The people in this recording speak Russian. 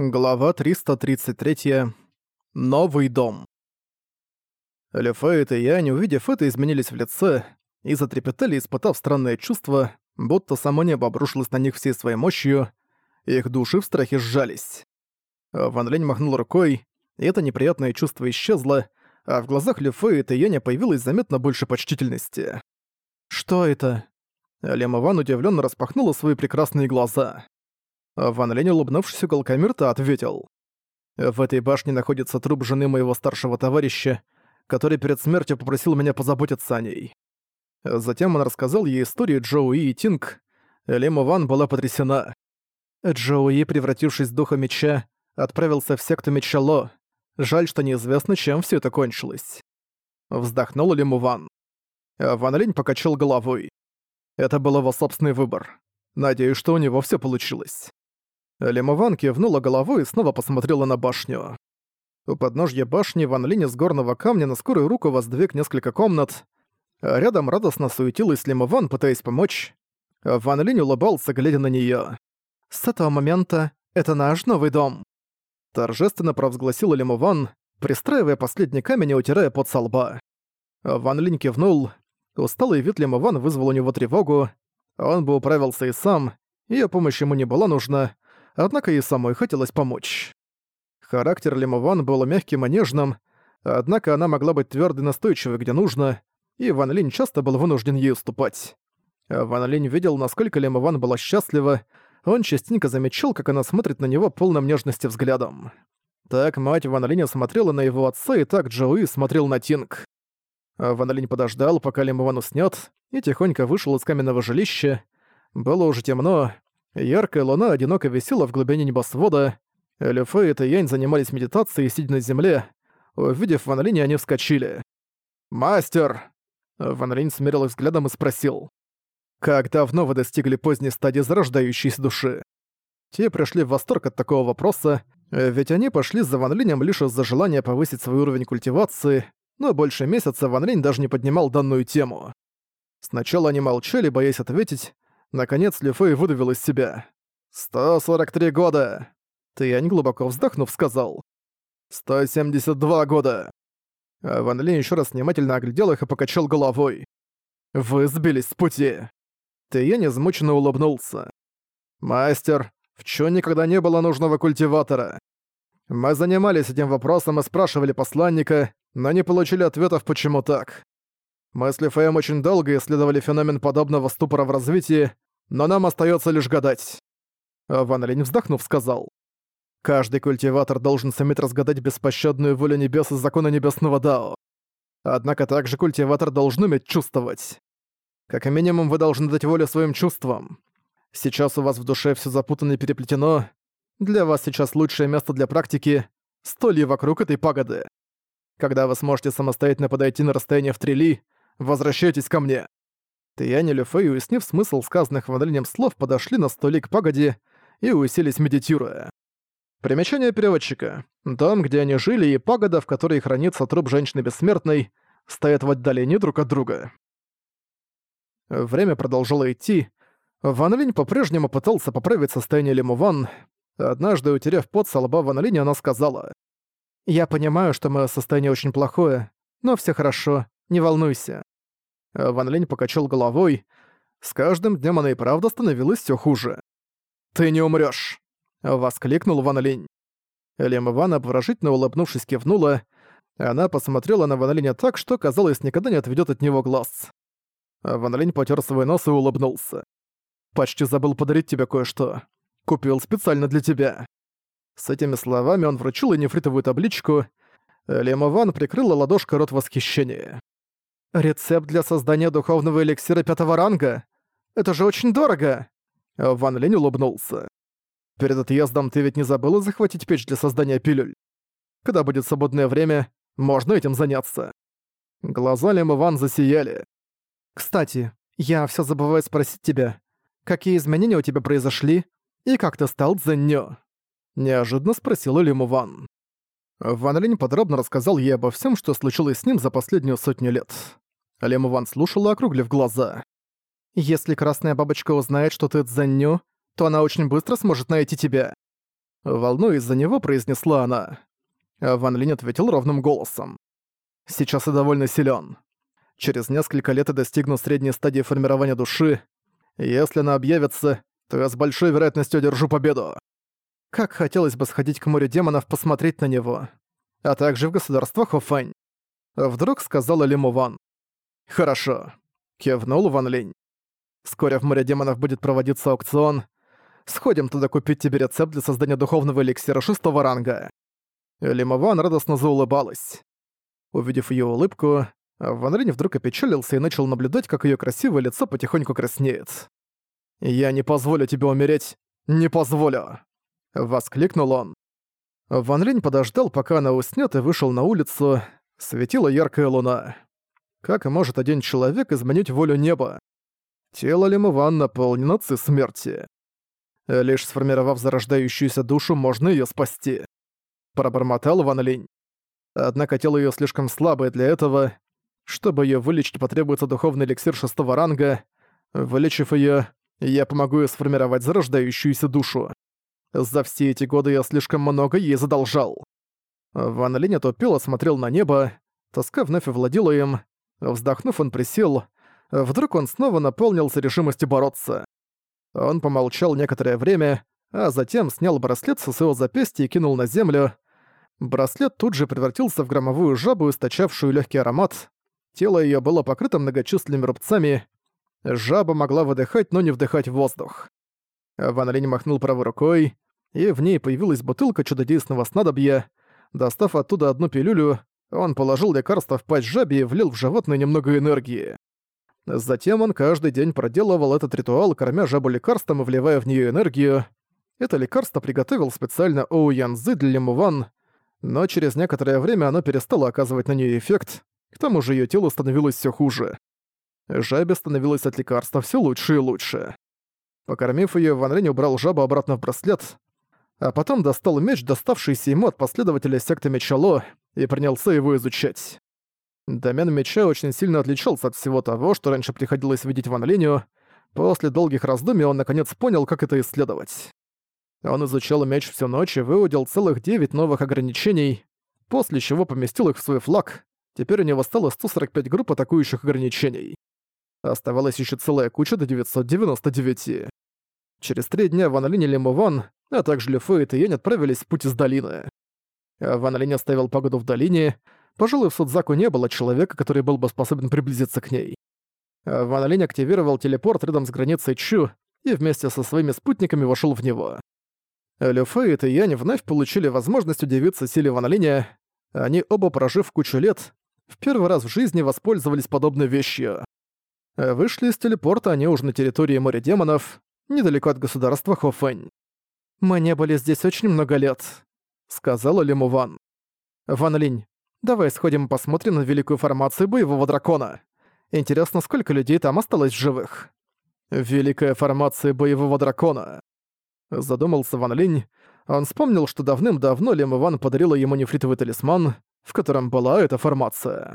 Глава 333. Новый дом. Лефейт и Янь, увидев это, изменились в лице и затрепетали, испытав странное чувство, будто само небо обрушилось на них всей своей мощью, их души в страхе сжались. Ван Лень махнул рукой, и это неприятное чувство исчезло, а в глазах Лефейт и Яня появилось заметно больше почтительности. «Что это?» Лема Ван удивленно распахнула свои прекрасные глаза. Ван Лень, улыбнувшись уголками рта, ответил. «В этой башне находится труп жены моего старшего товарища, который перед смертью попросил меня позаботиться о ней». Затем он рассказал ей историю Джоуи и Тинг. Лима Ван была потрясена. Джоуи, превратившись в духа меча, отправился в секту Меча Ло. Жаль, что неизвестно, чем все это кончилось. Вздохнул Лиму Ван. Ван Линь покачал головой. Это был его собственный выбор. Надеюсь, что у него все получилось. Лимован кивнула головой и снова посмотрела на башню. У подножья башни Ван Линь с горного камня на скорую руку воздвиг несколько комнат. Рядом радостно суетилась Лимован, пытаясь помочь. Ван Линь улыбался, глядя на неё. «С этого момента это наш новый дом», — торжественно провозгласила Лимован, пристраивая последний камень и утирая под со лба. Ван Линь кивнул. Усталый вид Лимован вызвал у него тревогу. Он бы управился и сам, её помощь ему не была нужна, однако ей самой хотелось помочь. Характер Лимован был мягким и нежным, однако она могла быть твёрдой и настойчивой, где нужно, и Ван Линь часто был вынужден ей уступать. Ван Линь видел, насколько Лимован была счастлива, он частенько замечал, как она смотрит на него полным нежности взглядом. Так мать Ван Линя смотрела на его отца, и так Джоуи смотрел на Тинг. Ван Линь подождал, пока Лимован уснёт, и тихонько вышел из каменного жилища. Было уже темно, Яркая луна одиноко висела в глубине небосвода. Люфей и Янь занимались медитацией, сидя на земле. Увидев Ван Линя, они вскочили. «Мастер!» Ван Линь смерил их взглядом и спросил. «Как давно вы достигли поздней стадии зарождающейся души?» Те пришли в восторг от такого вопроса, ведь они пошли за Ван Линем лишь из-за желания повысить свой уровень культивации, но больше месяца Ван Линь даже не поднимал данную тему. Сначала они молчали, боясь ответить, Наконец Ли Фэй выдавил из себя. «143 года!» Тянь, глубоко вздохнув, сказал. «172 года!» а Ван Ли еще раз внимательно оглядел их и покачал головой. «Вы сбились с пути!» Тянь измученно улыбнулся. «Мастер, в чё никогда не было нужного культиватора? Мы занимались этим вопросом и спрашивали посланника, но не получили ответов, почему так. Мы с Лифеем очень долго исследовали феномен подобного ступора в развитии, но нам остается лишь гадать. Ван Линь вздохнув сказал. Каждый культиватор должен суметь разгадать беспощадную волю небес и закона небесного Дао. Однако также культиватор должен уметь чувствовать. Как минимум вы должны дать волю своим чувствам. Сейчас у вас в душе все запутано и переплетено. Для вас сейчас лучшее место для практики — столье вокруг этой пагоды. Когда вы сможете самостоятельно подойти на расстояние в три ли, Возвращайтесь ко мне!» Тиянь и Люфэй, уяснив смысл сказанных Ван слов, подошли на столик пагоди и уселись медитируя. Примечание переводчика. Дом, где они жили, и пагода, в которой хранится труп женщины бессмертной, стоят в отдалении друг от друга. Время продолжало идти. Ван Линь по-прежнему пытался поправить состояние Лиму Ван. Однажды, утерев пот со лба Ван Линь, она сказала. «Я понимаю, что мое состояние очень плохое, но все хорошо, не волнуйся». Ван Линь покачал головой. С каждым днем она и правда становилась все хуже. «Ты не умрёшь!» — воскликнул Ван Линь. Лем Ван, обворожительно улыбнувшись, кивнула. Она посмотрела на Ван Линя так, что, казалось, никогда не отведёт от него глаз. Ван Линь потёр свой нос и улыбнулся. «Почти забыл подарить тебе кое-что. Купил специально для тебя». С этими словами он вручил ей нефритовую табличку. Лема Ван прикрыла ладошкой рот восхищения. Рецепт для создания духовного эликсира пятого ранга? Это же очень дорого!» Ван Линь улыбнулся. «Перед отъездом ты ведь не забыла захватить печь для создания пилюль? Когда будет свободное время, можно этим заняться». Глаза Лима Ван засияли. «Кстати, я все забываю спросить тебя, какие изменения у тебя произошли и как ты стал Цзэньё?» Неожиданно спросила Лиму Ван. Ван Линь подробно рассказал ей обо всем, что случилось с ним за последнюю сотню лет. Лем Ван слушала, округлив глаза. «Если Красная Бабочка узнает, что ты Цзэнью, то она очень быстро сможет найти тебя». Волнуясь за него, произнесла она. Ван Линь ответил ровным голосом. «Сейчас я довольно силен. Через несколько лет я достигну средней стадии формирования души. Если она объявится, то я с большой вероятностью одержу победу. Как хотелось бы сходить к морю демонов посмотреть на него. А также в государство Хофань. Вдруг сказала Лиму Ван. «Хорошо», — кивнул Ван Линь. «Вскоре в море демонов будет проводиться аукцион. Сходим туда купить тебе рецепт для создания духовного эликсира шестого ранга». Лима Ван радостно заулыбалась. Увидев ее улыбку, Ван Линь вдруг опечалился и начал наблюдать, как ее красивое лицо потихоньку краснеет. «Я не позволю тебе умереть! Не позволю!» — воскликнул он. Ван Линь подождал, пока она уснёт, и вышел на улицу. Светила яркая луна. Как может один человек изменить волю неба? Тело Лимован наполнено ци смерти. Лишь сформировав зарождающуюся душу, можно её спасти. Пробормотал Ван Линь. Однако тело её слишком слабое для этого. Чтобы её вылечить, потребуется духовный эликсир шестого ранга. Вылечив её, я помогу ей сформировать зарождающуюся душу. За все эти годы я слишком много ей задолжал. Ван Линь отупело смотрел на небо, тоска вновь овладела им. Вздохнув, он присел. Вдруг он снова наполнился решимостью бороться. Он помолчал некоторое время, а затем снял браслет со своего запястья и кинул на землю. Браслет тут же превратился в громовую жабу, источавшую легкий аромат. Тело ее было покрыто многочисленными рубцами. Жаба могла выдыхать, но не вдыхать воздух. Ван Линь махнул правой рукой, и в ней появилась бутылка чудодейственного снадобья. Достав оттуда одну пилюлю, он положил лекарство в пасть жабе и влил в животное немного энергии. Затем он каждый день проделывал этот ритуал, кормя жабу лекарством и вливая в нее энергию. Это лекарство приготовил специально Оу Янзы для Лемуван, но через некоторое время оно перестало оказывать на нее эффект, к тому же ее тело становилось все хуже. Жабе становилось от лекарства все лучше и лучше. Покормив ее, Ван Линь убрал жабу обратно в браслет, а потом достал меч, доставшийся ему от последователя секты Мечало, и принялся его изучать. Домен меча очень сильно отличался от всего того, что раньше приходилось видеть Ван Линю. После долгих раздумий он наконец понял, как это исследовать. Он изучал меч всю ночь и выудил целых девять новых ограничений, после чего поместил их в свой флаг. Теперь у него стало 145 групп атакующих ограничений. Оставалась еще целая куча до 999. Через три дня Ван Линь и Лиму Ван, а также Лю Фэй и Тиень отправились в путь из долины. Ван Линь оставил погоду в долине. Пожалуй, в Судзаку не было человека, который был бы способен приблизиться к ней. Ван Линь активировал телепорт рядом с границей Чу и вместе со своими спутниками вошел в него. Лю Фэй и Тиянь вновь получили возможность удивиться силе Ван Линя. Они оба, прожив кучу лет, в первый раз в жизни воспользовались подобной вещью. Вышли из телепорта они уже на территории моря демонов, недалеко от государства Хофэнь. «Мы не были здесь очень много лет», — сказала Лиму Ван. «Ван Линь, давай сходим и посмотрим на великую формацию боевого дракона. Интересно, сколько людей там осталось живых?» «Великая формация боевого дракона», — задумался Ван Линь. Он вспомнил, что давным-давно Лим Ван подарила ему нефритовый талисман, в котором была эта формация.